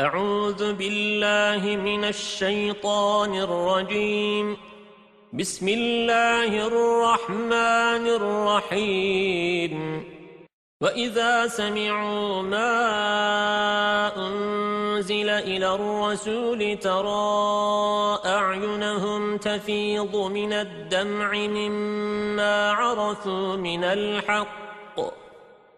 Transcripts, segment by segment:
أعوذ بالله من الشيطان الرجيم. بسم الله الرحمن الرحيم. وَإِذَا سَمِعُوا مَا أُنزِلَ إِلَى الرَّسُولِ تَرَى أَعْيُنَهُمْ تَفِيضُ مِنَ الدَّمْعِ مِمَّا عَرَفُوا مِنَ الْحَقِّ.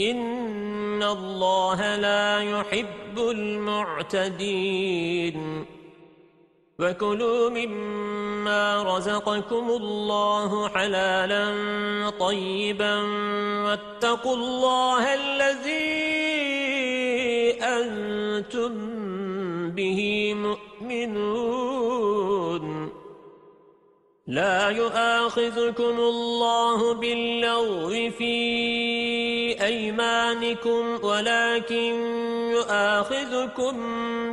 إن الله لا يحب المعتدين وكلوا مما رزقكم الله حلالا طيبا واتقوا الله الذي أنتم به مؤمنون لا يؤاخذكم الله باللغو في أيمانكم ولكن يؤاخذكم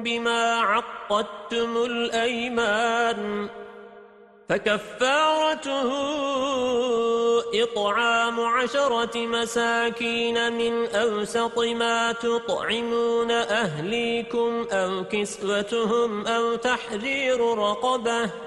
بما عقدتم الأيمان فكفارته إطعام عشرة مساكين من أوسط ما تطعمون أهليكم أو كسوتهم أو تحذير رقبة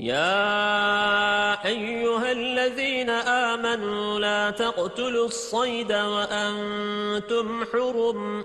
يا أيها الذين آمنوا لا تقتلوا الصيد وأنتم حرم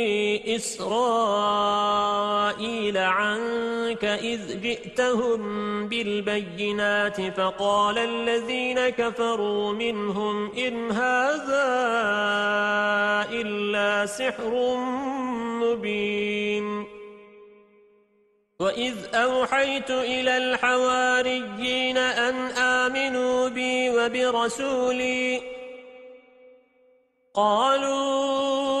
إِسْرَائِيلَ عَنكَ إِذْ جِئْتَهُم بِالْبَيِّنَاتِ فَقَالَ الَّذِينَ كَفَرُوا مِنْهُمْ إِنْ هَذَا إِلَّا سِحْرٌ مُبِينٌ. وَإِذْ أَوْحَيْتُ إِلَى الْحَوَارِيِّينَ أَنْ آمِنُوا بِي وَبِرَسُولِي قالوا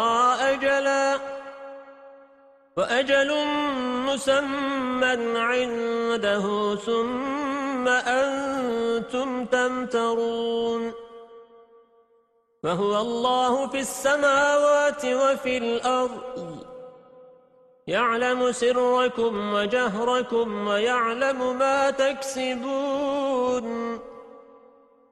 وأجل مسمى عنده ثم أنتم تمترون. وهو الله في السماوات وفي الأرض. يعلم سركم وجهركم ويعلم ما تكسبون.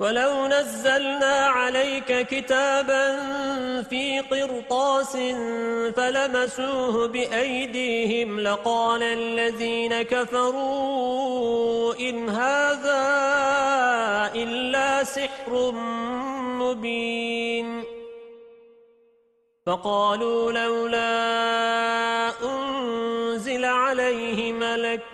ولو نزلنا عليك كتابا في قرطاس فلمسوه بأيديهم لقال الذين كفروا إن هذا إلا سحر مبين فقالوا لولا أنزل عليه ملك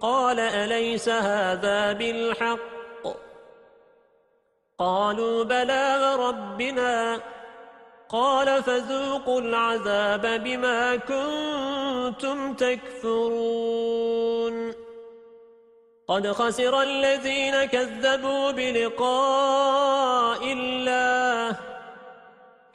قال أليس هذا بالحق؟ قالوا بلى ربنا قال فذوقوا العذاب بما كنتم تكفرون. قد خسر الذين كذبوا بلقاء الله.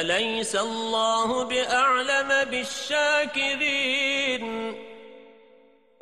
أليس الله بأعلم بالشاكرين؟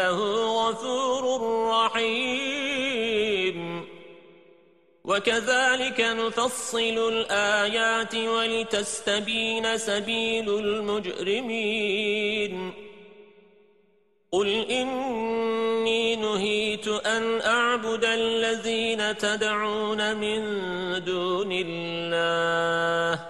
فأنه غفور رحيم. وكذلك نفصل الآيات ولتستبين سبيل المجرمين. قل إني نهيت أن أعبد الذين تدعون من دون الله.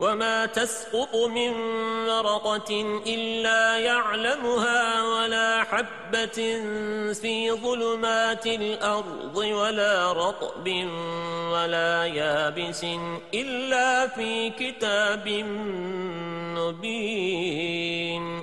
وما تسقط من ورقة إلا يعلمها ولا حبة في ظلمات الأرض ولا رطب ولا يابس إلا في كتاب مبين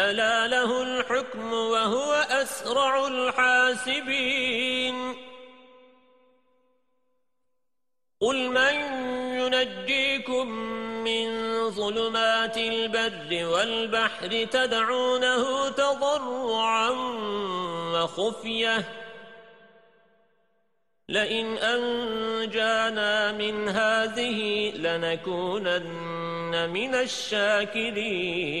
ألا له الحكم وهو أسرع الحاسبين. قل من ينجيكم من ظلمات البر والبحر تدعونه تضرعا وخفية. لئن أنجانا من هذه لنكونن من الشاكرين.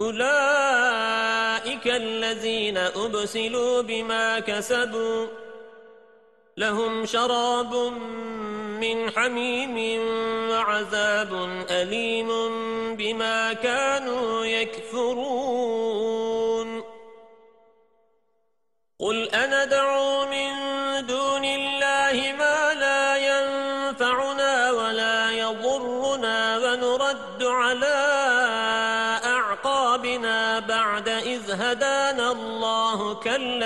أولئك الذين أبسلوا بما كسبوا لهم شراب من حميم وعذاب أليم بما كانوا يكفرون. قل أنا دعو من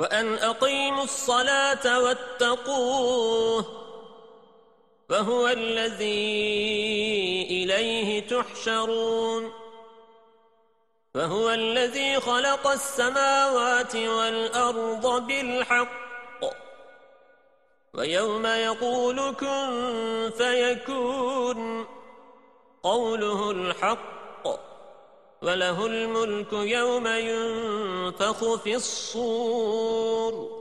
وأن أقيموا الصلاة واتقوه وهو الذي إليه تحشرون وهو الذي خلق السماوات والأرض بالحق ويوم يقول كن فيكون قوله الحق وله الملك يوم ينفخ في الصور.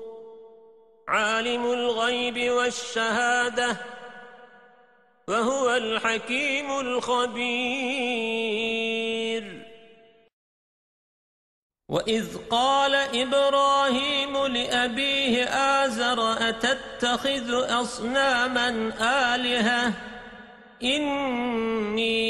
عالم الغيب والشهادة وهو الحكيم الخبير. وَإِذْ قَالَ إِبْرَاهِيمُ لِأَبِيهِ آزَرَ أَتَتَّخِذُ أَصْنَامًا آلِهَةً؟ إِنِّي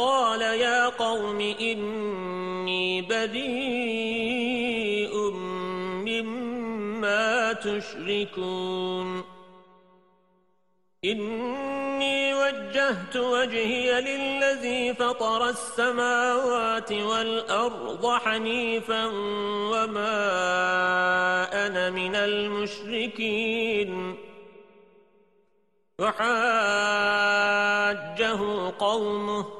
قَالَ يَا قَوْمِ إِنِّي بَرِيءٌ مِّمَّا تُشْرِكُونَ. إِنِّي وَجَّهْتُ وَجْهِيَ لِلَّذِي فَطَرَ السَّمَاوَاتِ وَالْأَرْضَ حَنِيفًا وَمَا أَنَا مِنَ الْمُشْرِكِينَ. وحاجه قومه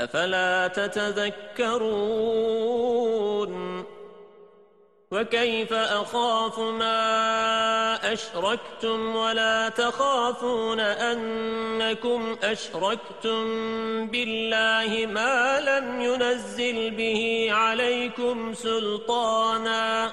أفلا تتذكرون؟ وكيف أخاف ما أشركتم ولا تخافون أنكم أشركتم بالله ما لم ينزل به عليكم سلطانا؟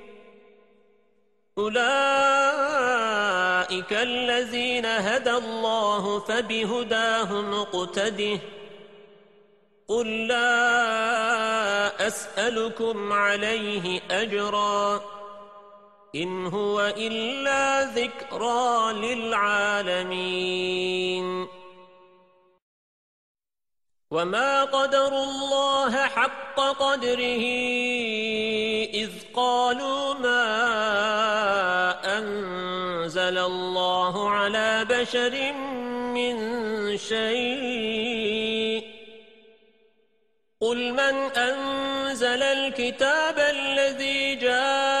أولئك الذين هدى الله فبهداه مقتده قل لا أسألكم عليه أجراً. إن هو إلا ذكرى للعالمين. وما قدر الله حق قدره إذ قالوا ما أنزل الله على بشر من شيء قل من أنزل الكتاب الذي جاء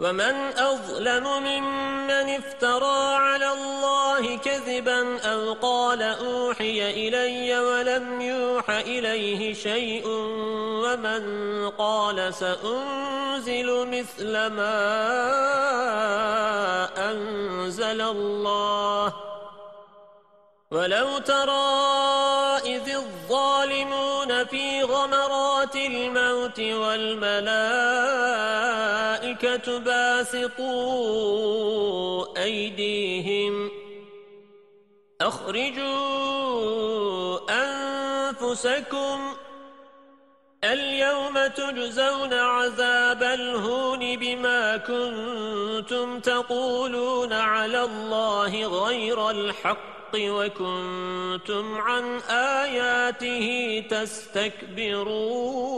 ومن أظلم ممن افترى على الله كذبا أو قال أوحي إلي ولم يوح إليه شيء ومن قال سأنزل مثل ما أنزل الله ولو ترى إذ الظالمون في غمرات الموت والملائكة باسطوا أيديهم أخرجوا أنفسكم اليوم تجزون عذاب الهون بما كنتم تقولون على الله غير الحق وكنتم عن آياته تستكبرون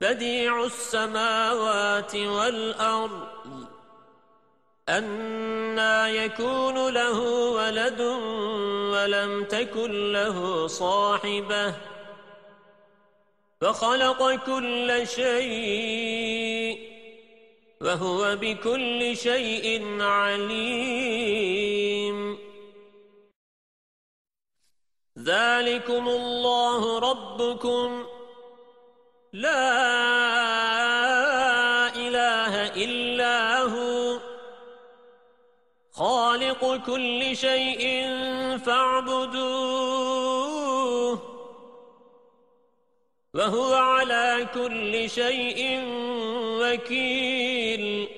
بديع السماوات والأرض أَنَّى يَكُونُ لَهُ وَلَدٌ وَلَمْ تَكُنْ لَهُ صَاحِبَةٌ فَخَلَقَ كُلَّ شَيْءٍ وَهُوَ بِكُلِّ شَيْءٍ عَلِيمٌ. ذَلِكُمُ اللَّهُ رَبُّكُمْ. لَا إِلَهَ إِلَّا هُوَ. خالق كل شيء فاعبدوه. وهو على كل شيء وكيل.